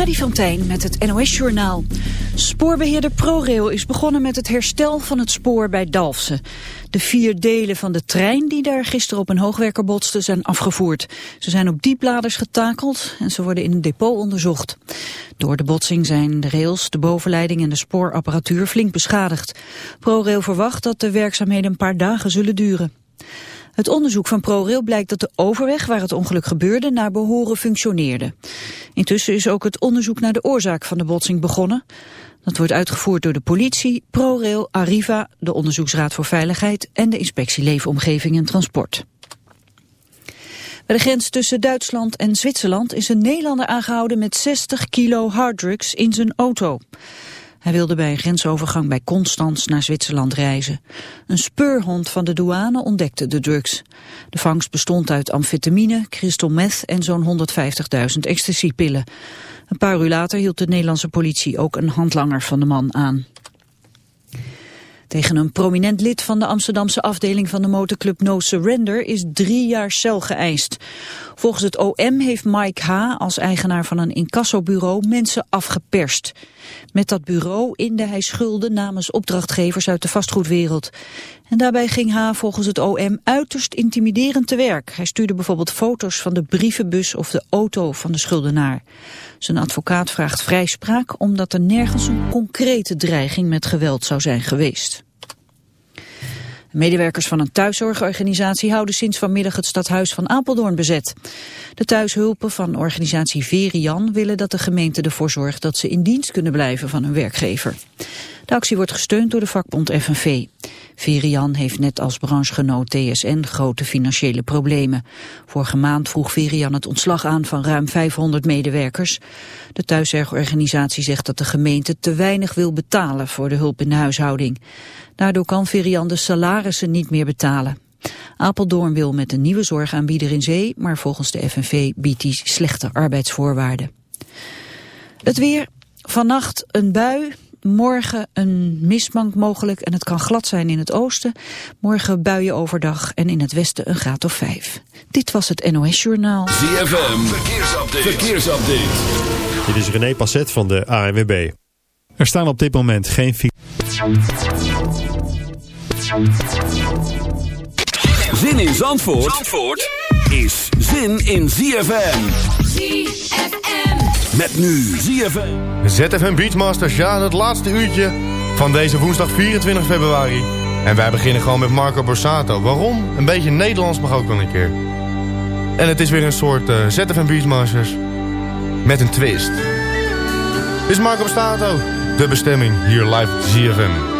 Freddy van met het NOS-journaal. Spoorbeheerder ProRail is begonnen met het herstel van het spoor bij Dalfsen. De vier delen van de trein die daar gisteren op een hoogwerker botsten zijn afgevoerd. Ze zijn op diepladers getakeld en ze worden in een depot onderzocht. Door de botsing zijn de rails, de bovenleiding en de spoorapparatuur flink beschadigd. ProRail verwacht dat de werkzaamheden een paar dagen zullen duren. Het onderzoek van ProRail blijkt dat de overweg waar het ongeluk gebeurde naar behoren functioneerde. Intussen is ook het onderzoek naar de oorzaak van de botsing begonnen. Dat wordt uitgevoerd door de politie, ProRail, Arriva, de Onderzoeksraad voor Veiligheid en de Inspectie Leefomgeving en Transport. Bij de grens tussen Duitsland en Zwitserland is een Nederlander aangehouden met 60 kilo harddrugs in zijn auto. Hij wilde bij een grensovergang bij Constans naar Zwitserland reizen. Een speurhond van de douane ontdekte de drugs. De vangst bestond uit amfetamine, crystal meth en zo'n 150.000 ecstasypillen. Een paar uur later hield de Nederlandse politie ook een handlanger van de man aan. Tegen een prominent lid van de Amsterdamse afdeling van de motorclub No Surrender is drie jaar cel geëist. Volgens het OM heeft Mike H. als eigenaar van een incassobureau mensen afgeperst. Met dat bureau inde hij schulden namens opdrachtgevers uit de vastgoedwereld. En daarbij ging H. volgens het OM uiterst intimiderend te werk. Hij stuurde bijvoorbeeld foto's van de brievenbus of de auto van de schuldenaar. Zijn advocaat vraagt vrijspraak omdat er nergens een concrete dreiging met geweld zou zijn geweest. Medewerkers van een thuiszorgorganisatie houden sinds vanmiddag het stadhuis van Apeldoorn bezet. De thuishulpen van organisatie Verian willen dat de gemeente ervoor zorgt dat ze in dienst kunnen blijven van hun werkgever. De actie wordt gesteund door de vakbond FNV. Verian heeft net als branchegenoot TSN grote financiële problemen. Vorige maand vroeg Verian het ontslag aan van ruim 500 medewerkers. De thuiszorgorganisatie zegt dat de gemeente te weinig wil betalen voor de hulp in de huishouding. Daardoor kan Verian de salarissen niet meer betalen. Apeldoorn wil met een nieuwe zorgaanbieder in zee, maar volgens de FNV biedt die slechte arbeidsvoorwaarden. Het weer, vannacht een bui, morgen een mistbank mogelijk en het kan glad zijn in het oosten. Morgen buien overdag en in het westen een graad of vijf. Dit was het NOS Journaal. ZFM, verkeersupdate. verkeersupdate. Dit is René Passet van de ANWB. Er staan op dit moment geen... Zin in Zandvoort, Zandvoort is zin in ZFM. ZFM. Met nu ZFM. ZFM Beachmasters, ja, het laatste uurtje van deze woensdag 24 februari. En wij beginnen gewoon met Marco Borsato. Waarom? Een beetje Nederlands mag ook wel een keer. En het is weer een soort uh, ZFM Beachmasters met een twist. Dit is Marco Borsato, de bestemming hier live ZFM.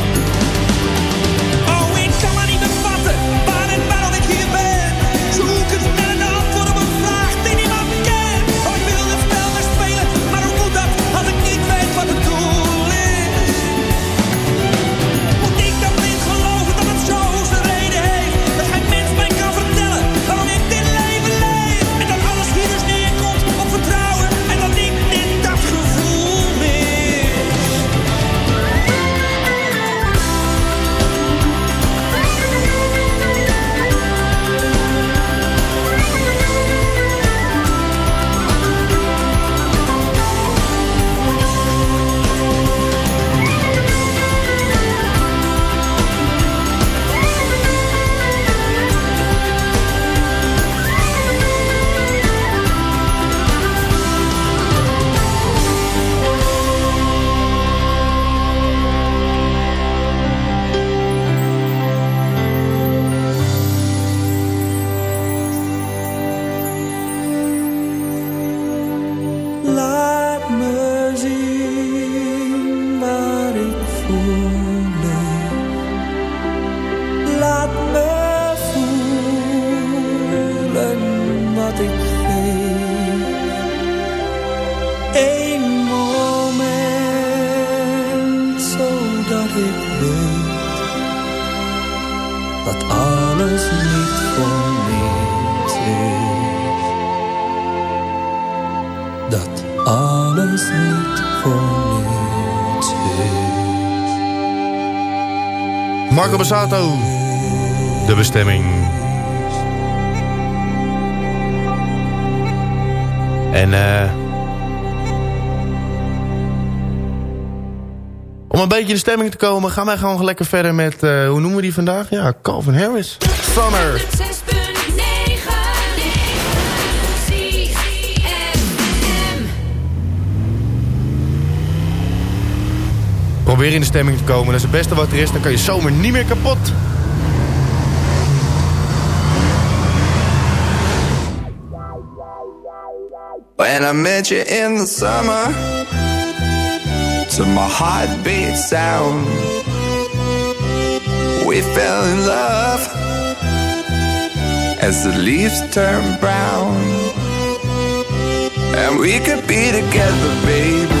De bestemming. En eh... om een beetje in de stemming te komen... gaan wij gewoon lekker verder met... eh, hoe noemen we die vandaag? Ja, Calvin Harris. Summer. Probeer in de stemming te komen. Dat is het beste wat er is. Dan kan je zomer niet meer kapot. When I met you in the summer To my heartbeat sound We fell in love As the leaves turn brown And we could be together, baby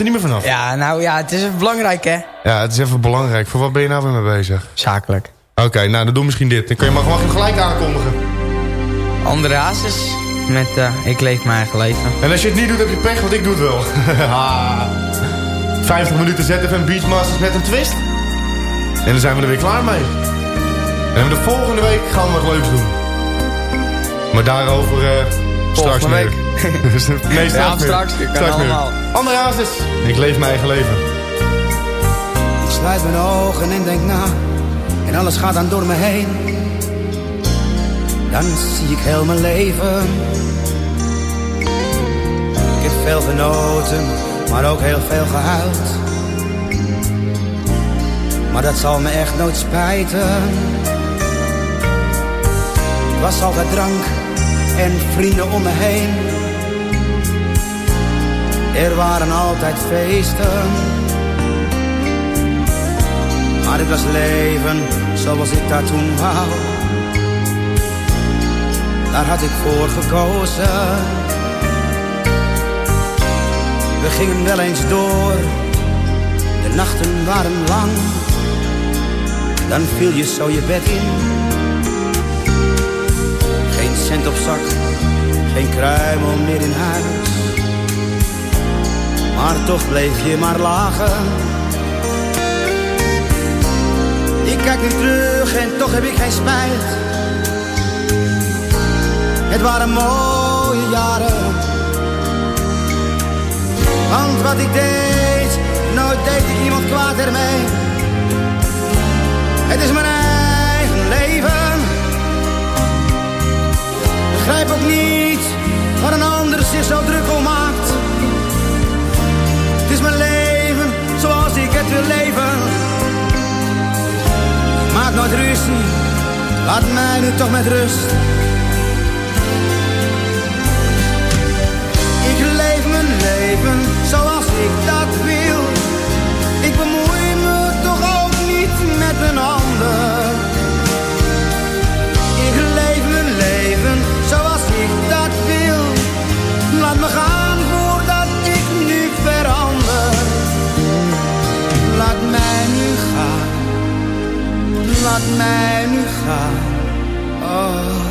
Er niet meer vanaf. Ja, nou ja, het is even belangrijk hè. Ja, het is even belangrijk. Voor wat ben je nou weer mee bezig? Zakelijk. Oké, nou dan doe misschien dit. Dan kun je maar gewoon gelijk aankondigen. Andere Hazes met eh, Ik leef mijn eigen leven. En als je het niet doet, heb je pech, want ik doe het wel. Ha. 50 minuten ZFM Beachmasters met een twist. En dan zijn we er weer klaar mee. En de volgende week gaan we wat leuks doen. Maar daarover eh, Straks meer. Dus, nee, straks Ja, meer. straks. Kan Straks meer. allemaal. André Hazes. Ik leef mijn eigen leven. Ik sluit mijn ogen en denk na. En alles gaat dan door me heen. Dan zie ik heel mijn leven. Ik heb veel genoten, maar ook heel veel gehuild. Maar dat zal me echt nooit spijten. Het was altijd drank en vrienden om me heen. Er waren altijd feesten. Maar het was leven zoals ik dat toen wou. Daar had ik voor gekozen. We gingen wel eens door, de nachten waren lang. Dan viel je zo je bed in. Geen cent op zak, geen kruimel meer in huis. Maar toch bleef je maar lachen. Ik kijk nu terug en toch heb ik geen spijt. Het waren mooie jaren. Want wat ik deed, nooit deed ik iemand kwaad ermee. Het is mijn eigen leven. Begrijp ook niet waar een ander zich zo druk om maakt. Leven. Maak nooit ruzie, laat mij nu toch met rust. Ik leef mijn leven zoals ik dat Laat mij nu. Oh.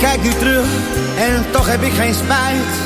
Kijk nu terug en toch heb ik geen spijt.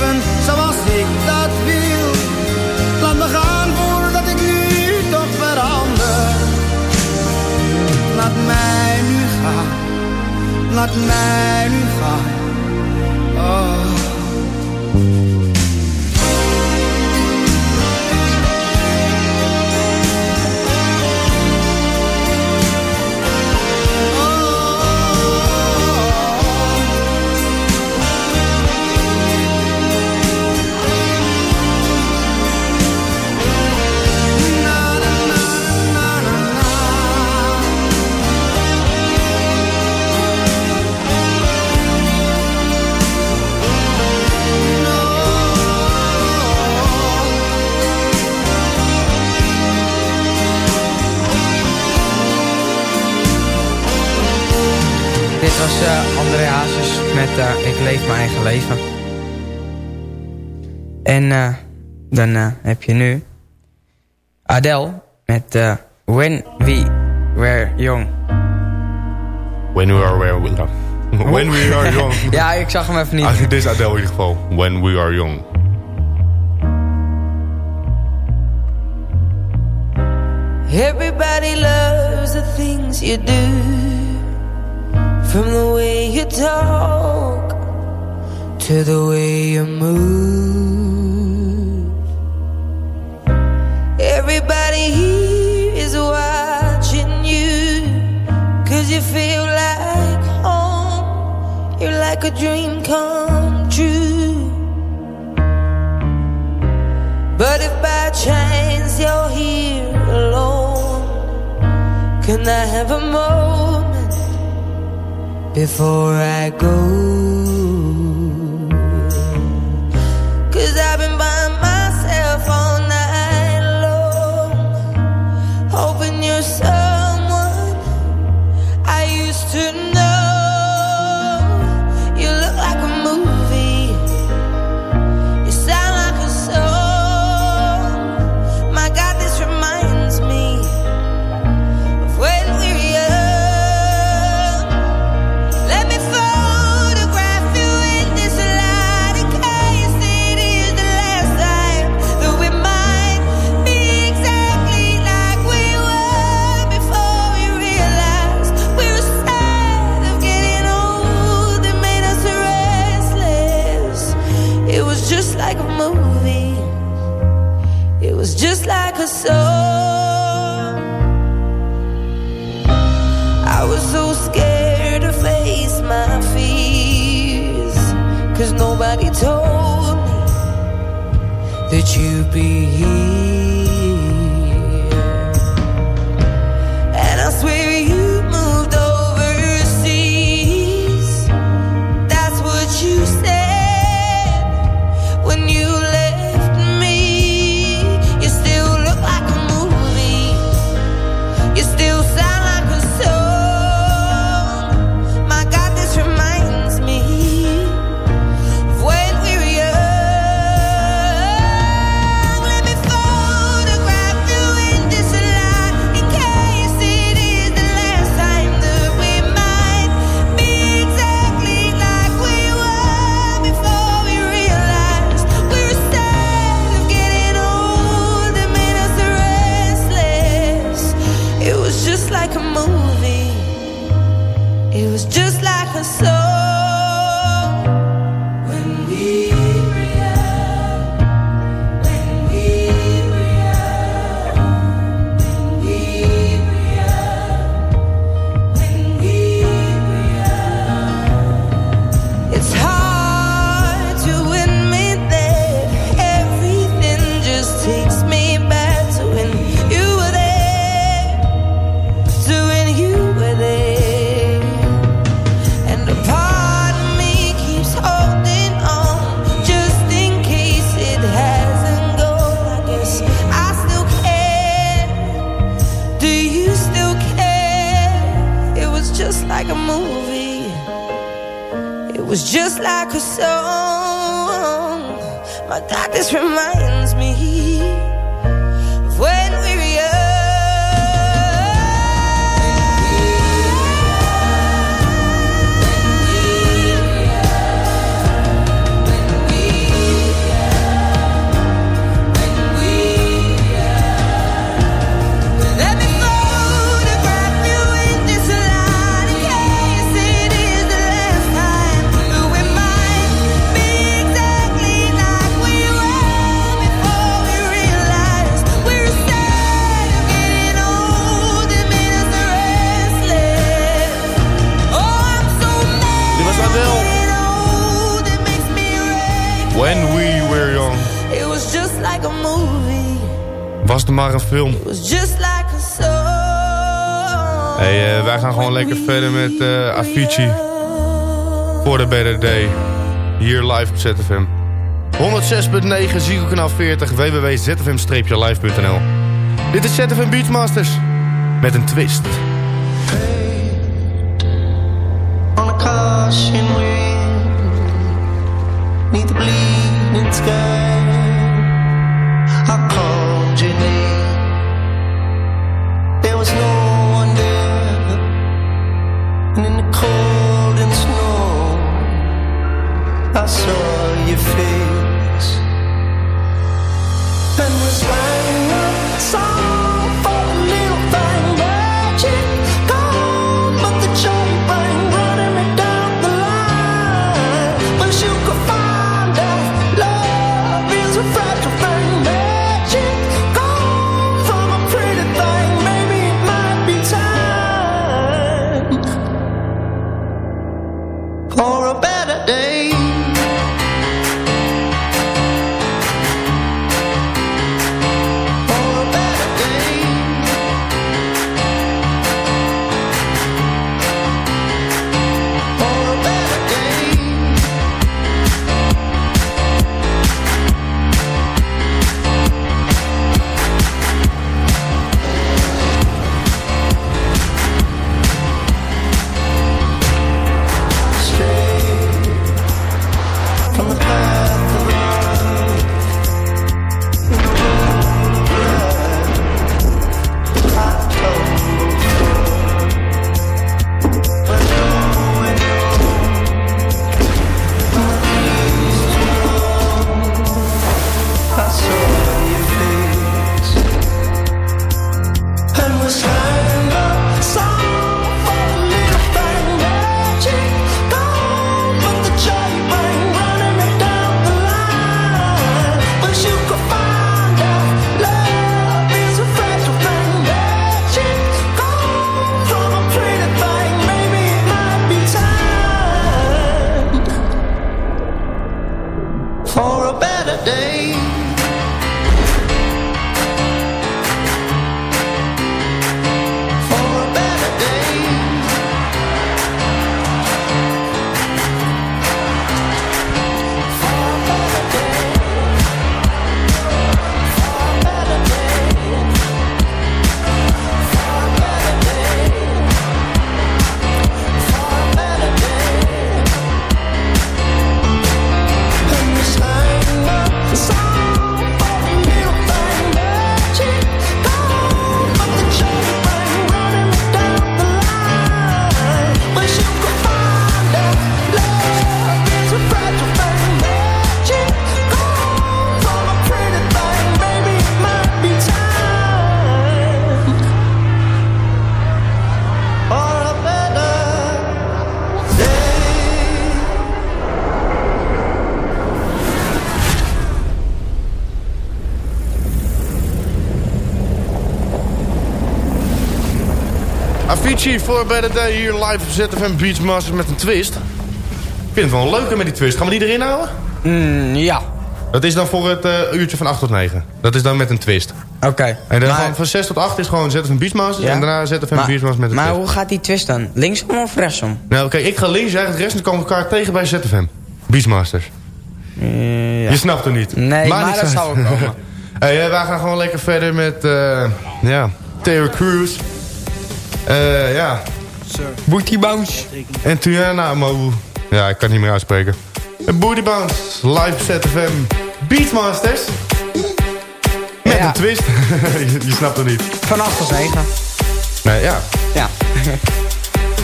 Leven dan eh, heb je nu Adele met eh, When We Were Young. When we are where we are. When we are young. ja, ik zag hem even niet. Ah, dit is Adele in ieder geval. When we are young. Everybody loves the things you do From the way you talk To the way you move like home. You're like a dream come true. But if by chance you're here alone, can I have a moment before I go? Was verder met uh, Avicii. Voor de Better Day. Hier live op ZFM. 106.9, Zigo kanaal 40, www.zfm-live.nl Dit is ZFM Beachmasters. Met een twist. Avicii voor Better Day hier live op ZFM Beachmasters met een twist. Ik vind het wel een leuke met die twist. Gaan we die erin houden? Mm, ja. Dat is dan voor het uh, uurtje van 8 tot 9. Dat is dan met een twist. Oké. Okay, en dan maar... van 6 tot 8 is gewoon ZFM Beachmasters. Ja? En daarna ZFM maar, Beachmasters met een Maar twist. hoe gaat die twist dan? Linksom of rechtsom? Nou oké, ik ga links, jij gaat rechts en dan komen we elkaar tegen bij ZFM. Beachmasters. Uh, ja. Je snapt het niet. Nee, maar, maar dat zou ook komen. hey, uh, wij gaan gewoon lekker verder met... Uh, ja, Taylor Cruz. Uh, ja. Booty Bounce. En Tuyana Mo. Ja, ik kan het niet meer uitspreken. Booty Bounce. Live ZFM. Beatmasters. Met ja. een twist. je, je, snapt het niet. Van 8 tot 9. Nee, ja. Ja.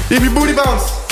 Hippie Booty Bounce.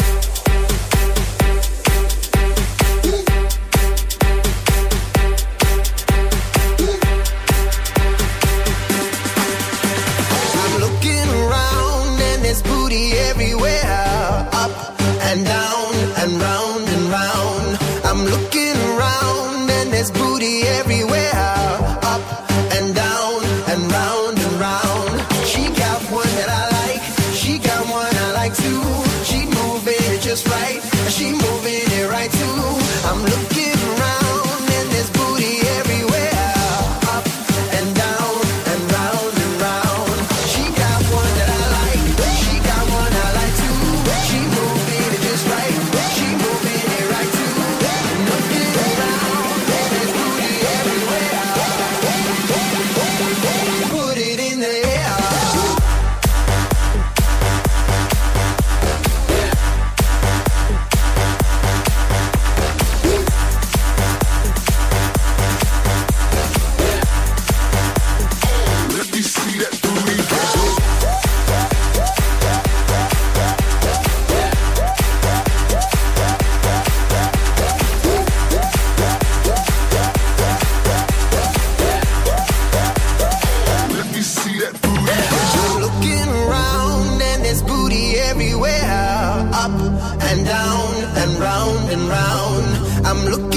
and round and round. I'm looking.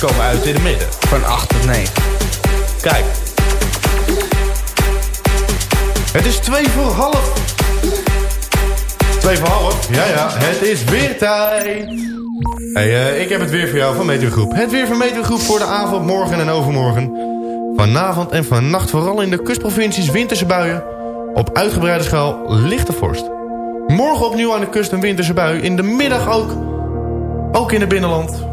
Komen uit in het midden. Van 8 tot 9. Kijk. Het is 2 voor half. 2 voor half? Ja, ja. Het is weer tijd. Hey, uh, ik heb het weer voor jou van Meteogroep. Het weer van Meteogroep voor de avond, morgen en overmorgen. Vanavond en vannacht vooral in de kustprovincies winterse buien. Op uitgebreide schaal lichte vorst. Morgen opnieuw aan de kust een winterse bui. In de middag ook. Ook in het binnenland.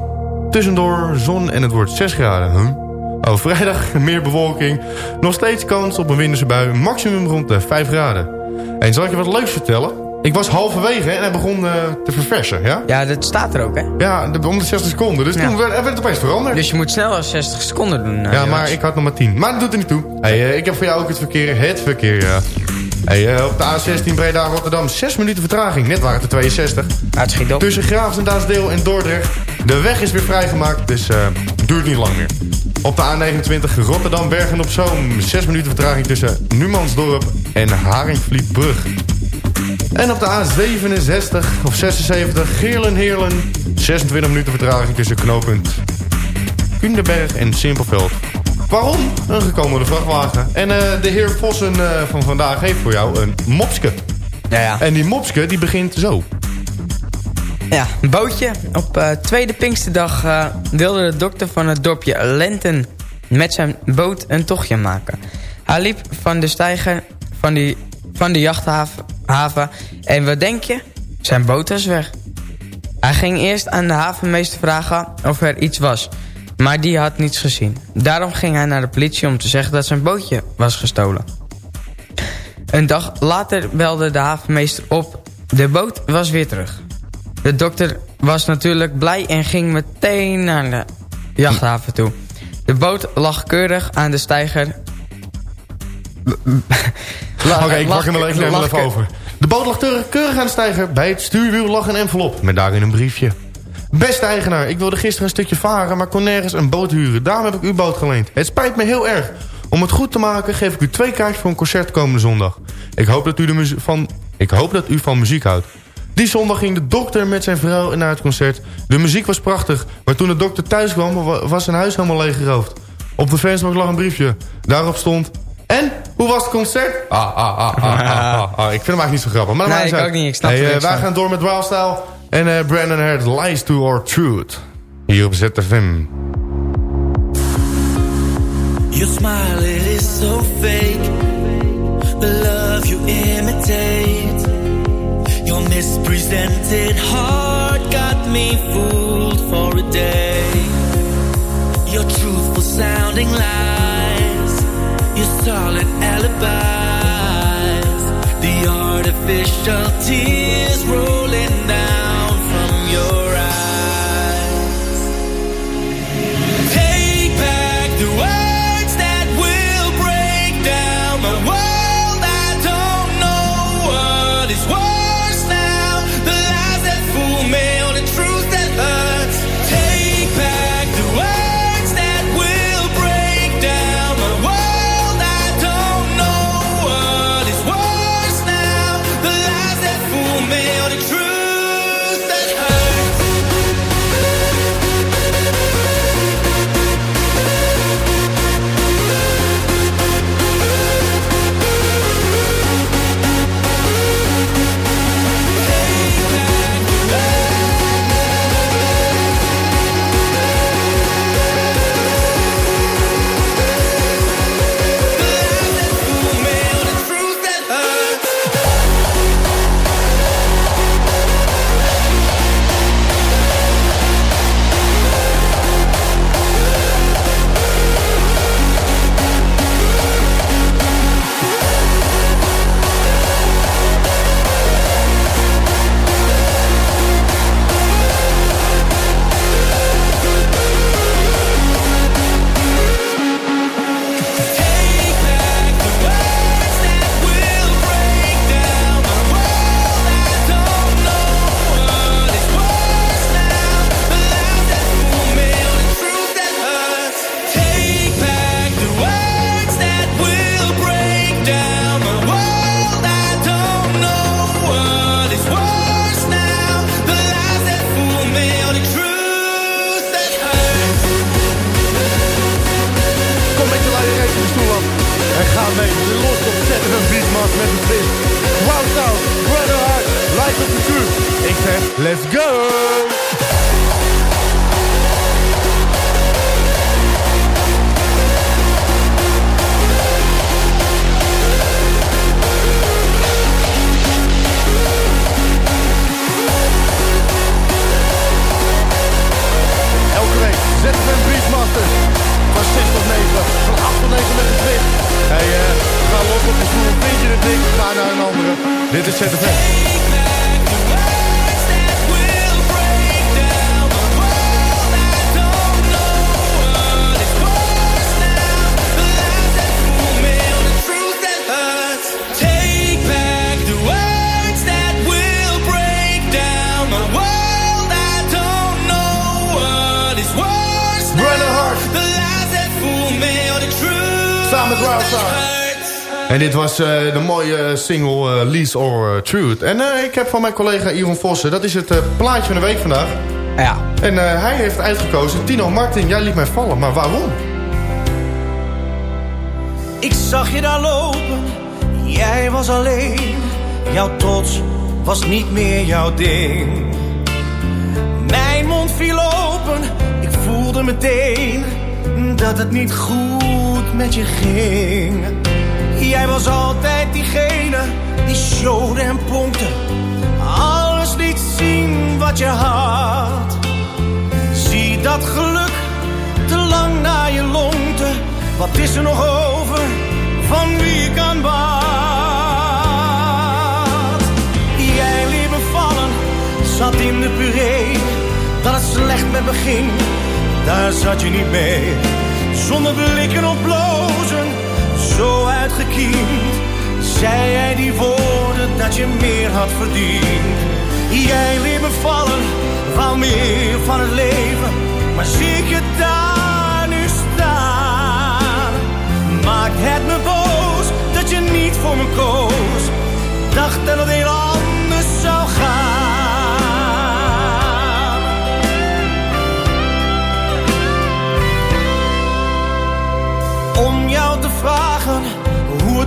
Tussendoor zon en het wordt 6 graden. Huh? Oh, vrijdag meer bewolking. Nog steeds kans op een winterse bui. Maximum rond de 5 graden. En zal ik je wat leuks vertellen? Ik was halverwege en hij begon eh, te verversen, ja? Ja, dat staat er ook, hè? Ja, de, om de 60 seconden. Dus Ja. toen werd, werd het opeens veranderd. Dus je moet sneller 60 seconden doen. eh, ja, maar ik had nog maar 10. Maar dat doet er niet toe. Hey, eh, ik heb voor jou ook het verkeer. Het verkeer, ja. Hey, eh, op de A16 Breda Rotterdam. 6 minuten vertraging. Net waren het er 62. Het schiet op. Tussen Graafsendaasdeel en Dordrecht. De weg is weer vrijgemaakt, dus eh duurt niet lang meer. Op de A29 Rotterdam Bergen op Zoom. 6 minuten vertraging tussen Numansdorp en Haringvlietbrug. En op de A67 of 76 Geerlen-Heerlen. 26 minuten vertraging tussen knooppunt Kunderberg en Simpelveld. Waarom? Een gekomen vrachtwagen. En eh, de heer Vossen eh, van vandaag heeft voor jou een mopske. Ja, ja. En die mopske die begint zo. Ja, een bootje. Op eh, tweede Pinksterdag wilde de dokter van het dorpje Lenten met zijn boot een tochtje maken. Hij liep van de steiger van, die, van de jachthaven haven, en wat denk je? Zijn boot was weg. Hij ging eerst aan de havenmeester vragen of er iets was, maar die had niets gezien. Daarom ging hij naar de politie om te zeggen dat zijn bootje was gestolen. Een dag later belde de havenmeester op. De boot was weer terug. De dokter was natuurlijk blij en ging meteen naar de jachthaven toe. De boot lag keurig aan de steiger. Oké, ik pak hem even, over. De boot lag keurig, keurig aan de steiger. Bij het stuurwiel lag een envelop. Met daarin een briefje. Beste eigenaar, ik wilde gisteren een stukje varen... maar kon nergens een boot huren. Daarom heb ik uw boot geleend. Het spijt me heel erg. Om het goed te maken geef ik u twee kaartjes voor een concert komende zondag. Ik hoop dat u, de van, ik hoop dat u van muziek houdt. Die zondag ging de dokter met zijn vrouw naar het concert. De muziek was prachtig, maar toen de dokter thuis kwam... wa- was zijn huis helemaal leeggeroofd. Op de vensterbank lag een briefje. Daarop stond... En? Hoe was het concert? Ah, ah, ah, ah, ah, ah, ah. Ik vind hem eigenlijk niet zo grappig. Maar Nee, ik uit. ook niet. Ik snap hey, er eh, Wij gaan door met Wildstyle. En eh, Brandon Hart, Lies to Our Truth. Hier op ZFM. Your smile, it is so fake. The love you imitate. Your mispresented heart got me fooled for a day. Your truthful sounding lies. Your solid alibis. The artificial tears rolling down Hey, En dit was uh, de mooie single uh, Lease or Truth. En uh, ik heb van mijn collega Iron Vossen, dat is het plaatje van de week vandaag. Ja. En hij heeft uitgekozen, Tino Martin, jij liet mij vallen. Maar waarom? Ik zag je daar lopen, jij was alleen. Jouw trots was niet meer jouw ding. Mijn mond viel open, ik voelde meteen dat het niet goed met je ging. Jij was altijd diegene die showde en pompte. Alles liet zien wat je had. Zie dat geluk te lang naar je longte. Wat is er nog over van wie ik aan bad? Jij liet me vallen, zat in de puree. Dat het slecht met me ging, daar zat je niet mee. Zonder blikken of blozen zo uitgekiend. Zei jij die woorden dat je meer had verdiend. Jij liet me vallen, wou meer van het leven. Maar zie ik je daar nu staan. Maakt het me boos dat je niet voor me koos. Dacht dat het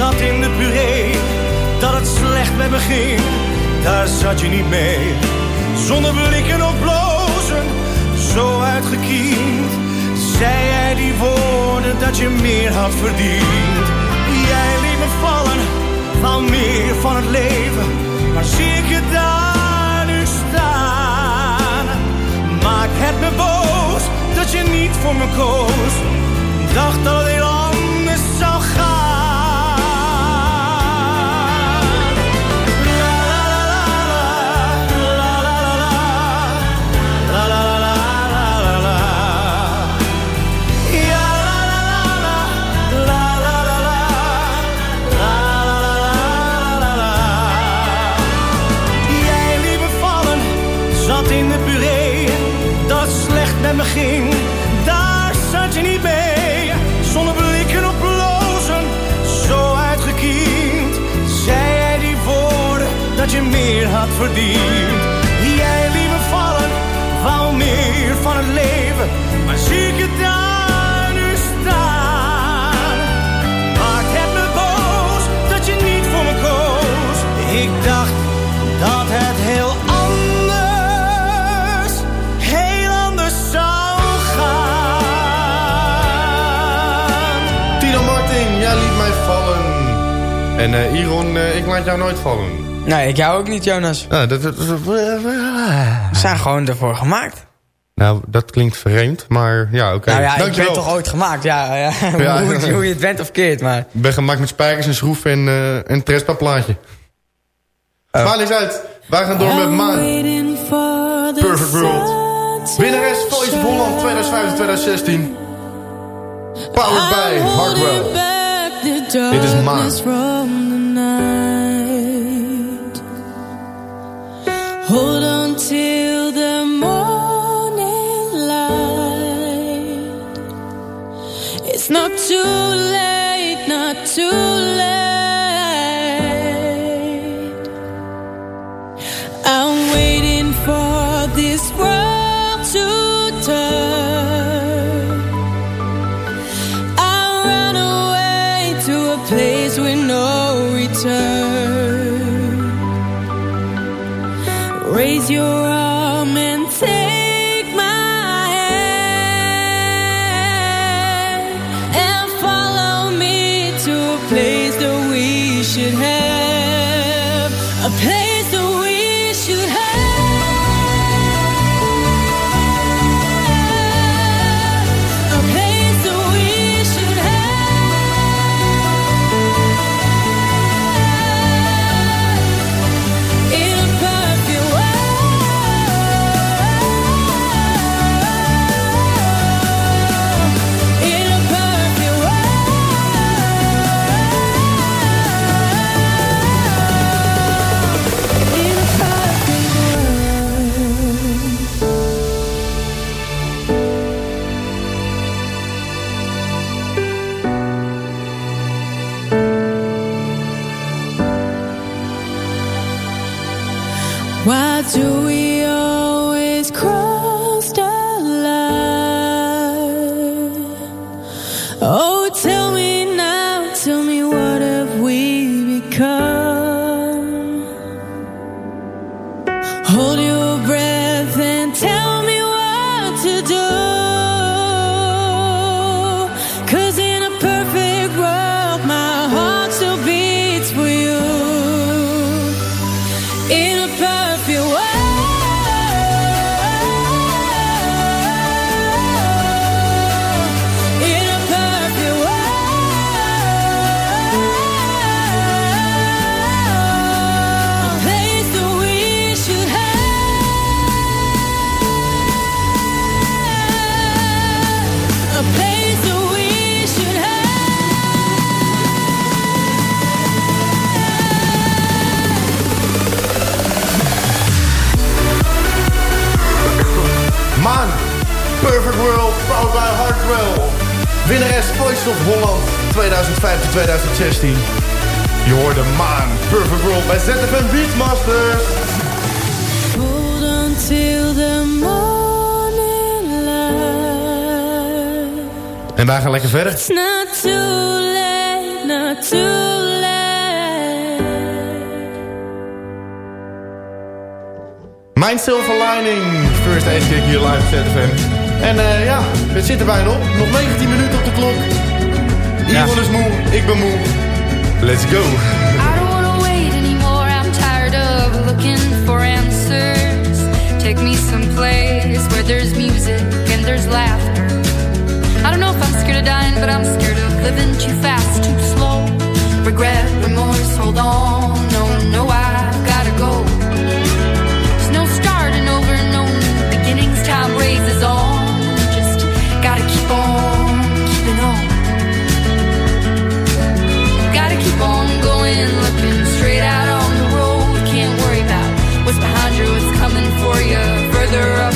Zat in de puree. Dat het slecht met me ging, daar zat je niet mee. Zonder blikken of blozen, zo uitgekiend. Zei jij die woorden dat je meer had verdiend. Jij liet me vallen, van meer van het leven. Maar zie ik je daar nu staan. Maakt het me boos dat je niet voor me koos. Dacht dat het met me daar zat je niet mee. Zonder blikken op blozen, zo uitgekiend. Zei jij die woorden dat je meer had verdiend. Jij liet me vallen, wou meer van het leven. Maar zie ik je daar En eh, Iron, eh, ik laat jou nooit vallen. Nee, ik jou ook niet, Jonas. Ah, dat, dat, dat- We zijn gewoon ervoor gemaakt. nou, dat klinkt vreemd, maar ja, oké. Nou ja, ik Dankjewel. ben toch ooit gemaakt. Ja, ja. Ja. hoe, hoe je het bent of keert, maar... Ik ben gemaakt met spijkers en schroeven en eh, een Trespa plaatje. Oh. Maal eens uit. Wij gaan door met Maan. Perfect World. Winnares Voice of Holland 2015-2016. Powered by Hardwell. Dit is Maan. Hold on till the morning light. It's not too late, not too late. canción. Perfect World bij ZFM Beatmasters. Hold until the morning light. En wij gaan lekker verder. Not too late, not too late. Mijn Silver Lining. First aid kick hier live ZFM. En uh, ja, we zitten bijna op. Nog 19 minuten op de klok. Iemand is moe, ik ben moe. Let's go. Take me someplace where there's music and there's laughter. I don't know if I'm scared of dying, but I'm scared of living too fast, too slow. Regret, remorse, hold on. No, no, I gotta go. There's no starting over, no new beginnings. Time raises on. Just gotta keep on keeping on. Gotta keep on going.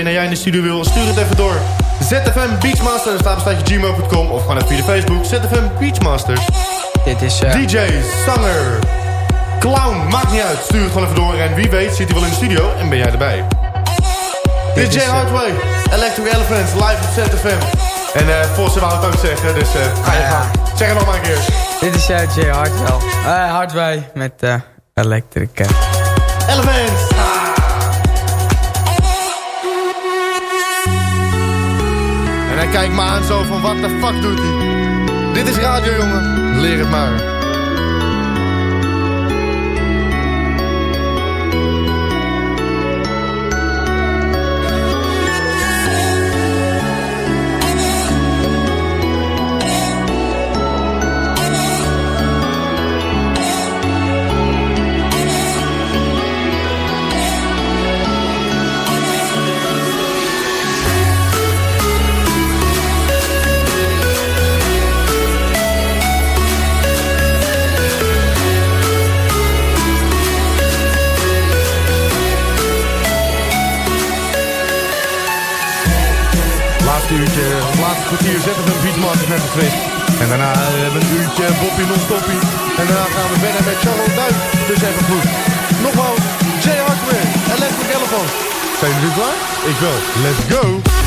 Naar jij in de studio wil, stuur het even door. ZFM Beachmasters, staatbestaatje gmail.com of gewoon even via de Facebook. ZFM Beachmasters. Dit is... Eh, DJ, zanger, clown, maakt niet uit. Stuur het gewoon even door en wie weet zit hij wel in de studio en ben jij erbij. Dit is Jay Hardway, Electric Elephants, live op ZFM. En uh, Vos wou het ook zeggen, dus ga je ah, gaan. Zeg het nog maar een keer. Dit is uh, Jay Hardwell. Hardway met uh, Electric. Elephants! Kijkt me aan zo van, wat de fuck doet hij? Dit is radio, jongen. Leer het maar. Uurtje, laatste kwartier zetten we een beatmasters met de twist. En daarna eh, hebben we een uurtje Boppie non-stoppie. En daarna gaan we verder met Charlotte Duik. Dus even goed. Nogmaals, Jay Hardware, Electric Elephant. Zijn jullie klaar? Ik wel. Let's go!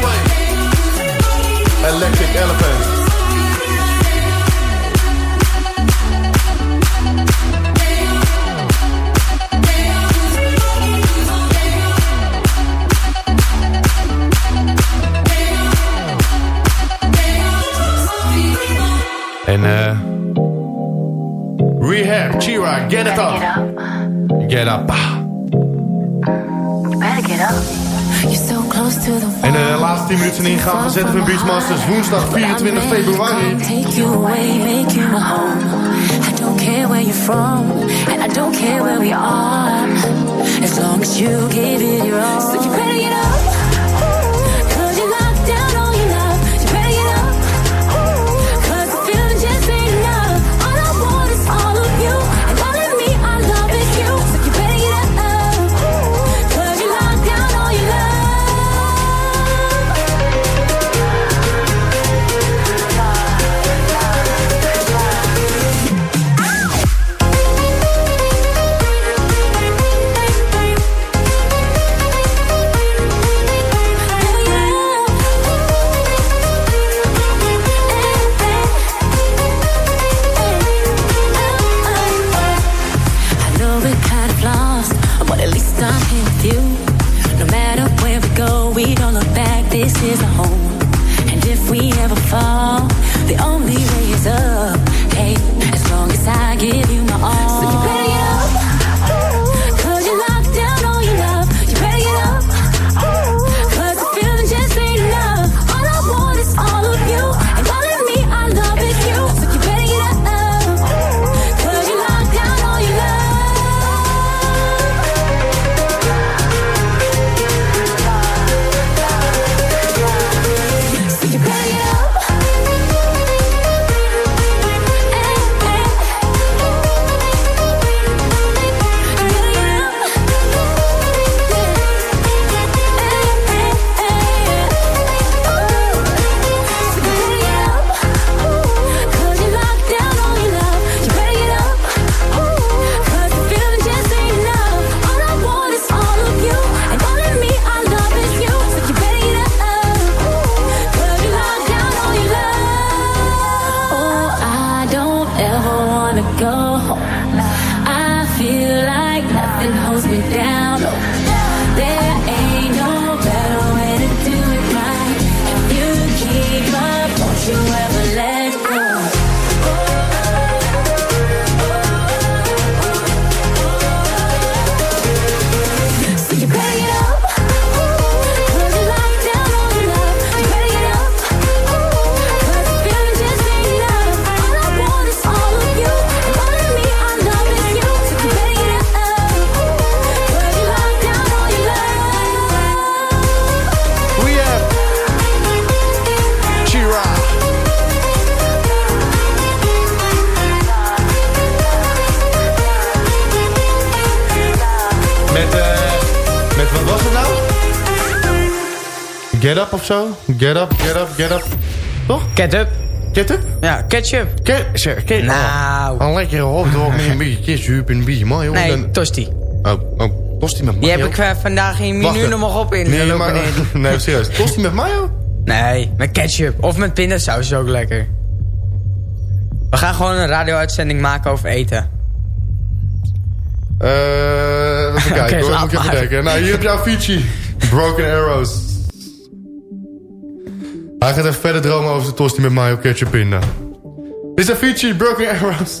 Was Jay Hardway. Electric Elephant. En eh... Rehab, Chira, get it up. Get up. En de laatste 10 minuten zijn ingegaan van ZFM Beachmasters woensdag 24 februari. Take you away, make you my home. I don't care where you're from, and I don't care where we are. As long as you give it your all. So you better get up. Of zo? Get up, get up, get up. Toch? Ketchup. Ketchup? Ja, ketchup. Ke zeg, ke Nou. Oh, een lekkere hotdog met een beetje ketchup en een beetje mayo. Nee, Dan- tosti. Oh, oh, tosti met mayo? Die heb ik eh, vandaag in menu even. nog op in. Nee, lopen maar, nee, serieus. Tosti met mayo? Nee, met ketchup. Of met pindasaus is ook lekker. We gaan gewoon een radio-uitzending maken over eten. Eh, even kijken Oké, hoor, moet ik even denken. Nou, hier heb je Avicii. Broken Arrows. Hij gaat even verder dromen over zijn tosti met mayo, ketchup, pinda. Dit is Avicii, Broken Arrows.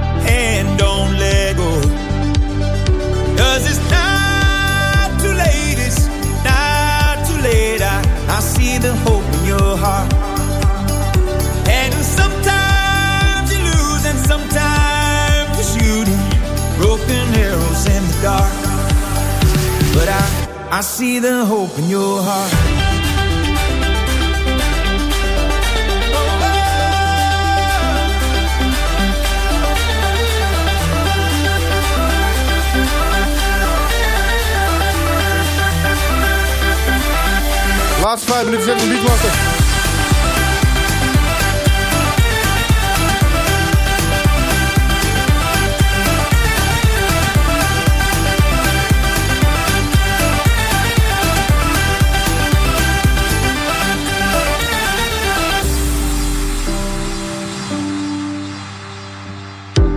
hand, don't let go. Cause it's not too late, it's not too late. I, I see the hope in your heart. And sometimes you lose, and sometimes you're shooting broken arrows in the dark. But I, I see the hope in your heart. Laatste vijf minuten zet een beatmaster.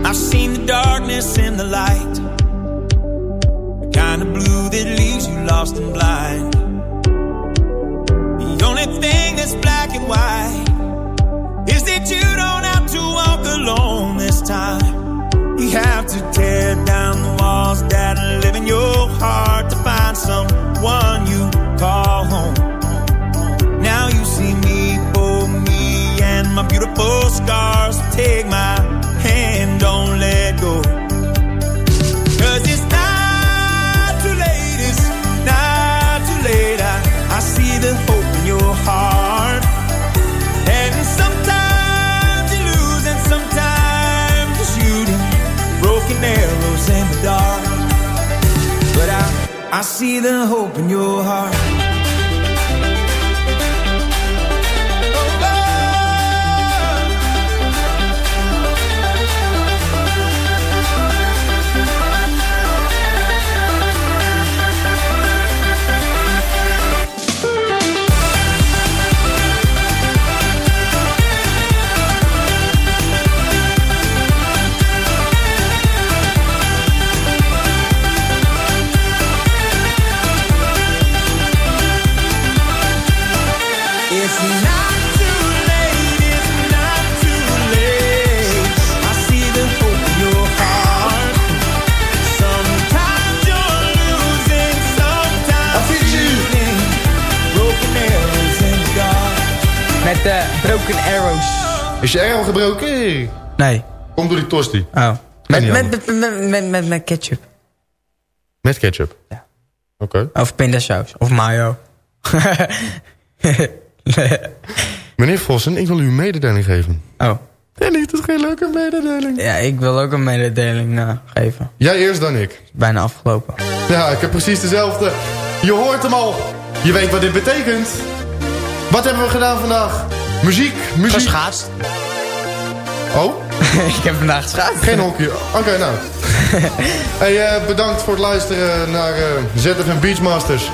I've seen the darkness in the light. The kind of blue that leaves you lost and blind. why. See the hope in your heart. De Broken Arrows. Is je arrow gebroken? Nee. Kom door die tosti. Oh. Met, met, met, met, met, ketchup. Met ketchup? Ja. Oké. Of pindasaus. Of mayo. Meneer Vossen, ik wil u een mededeling geven. Oh. Ja, niet, dat is geen leuke mededeling. Ja, ik wil ook een mededeling uh, geven. Jij eerst dan ik. Bijna afgelopen. Ja, ik heb precies dezelfde. Je hoort hem al. Je weet wat dit betekent. Wat hebben we gedaan vandaag? Muziek, muziek. Geschaatst. Oh? ik heb vandaag geschaatst. Geen hockey. Oké, nou. hey, uh, bedankt voor het luisteren naar uh, ZFM Beachmasters.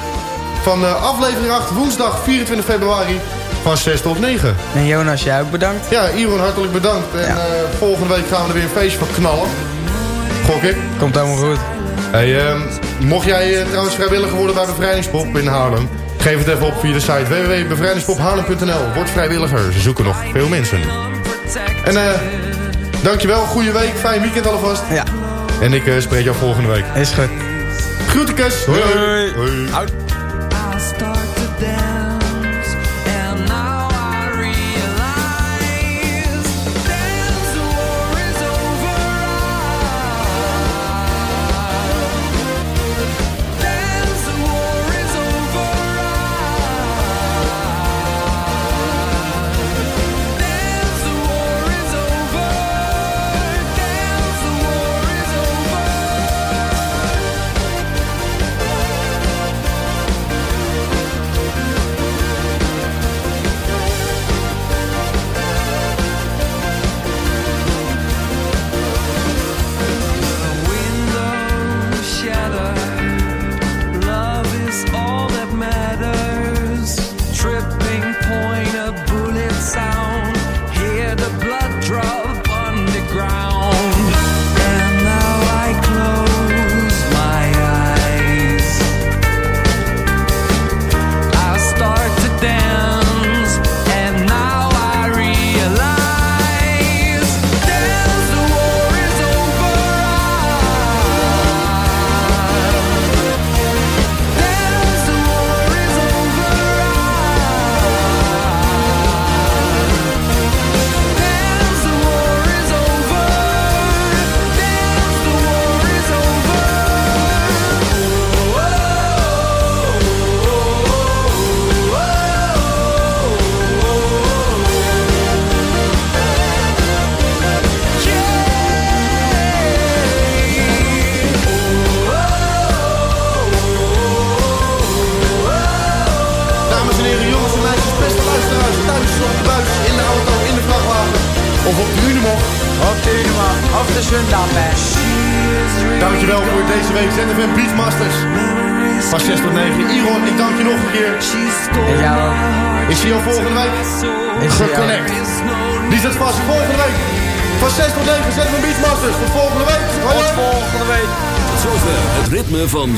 Van uh, aflevering 8, woensdag 24 februari. Van 6 tot 9. En Jonas, jij ook bedankt. Ja, Iron hartelijk bedankt. En ja. volgende week gaan we er weer een feestje van knallen. Gok ik. Komt helemaal goed. Hey, uh, mocht jij trouwens vrijwilliger worden bij Bevrijdingspop in Haarlem... geef het even op via de site www.bevrijdingspophaarlem.nl. Word vrijwilliger, ze zoeken nog veel mensen. En uh, dankjewel, goede week, fijn weekend alvast. Ja. En ik spreek jou volgende week. Is goed. Groetekes. Hoi. hoi. hoi. hoi.